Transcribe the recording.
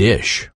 dish.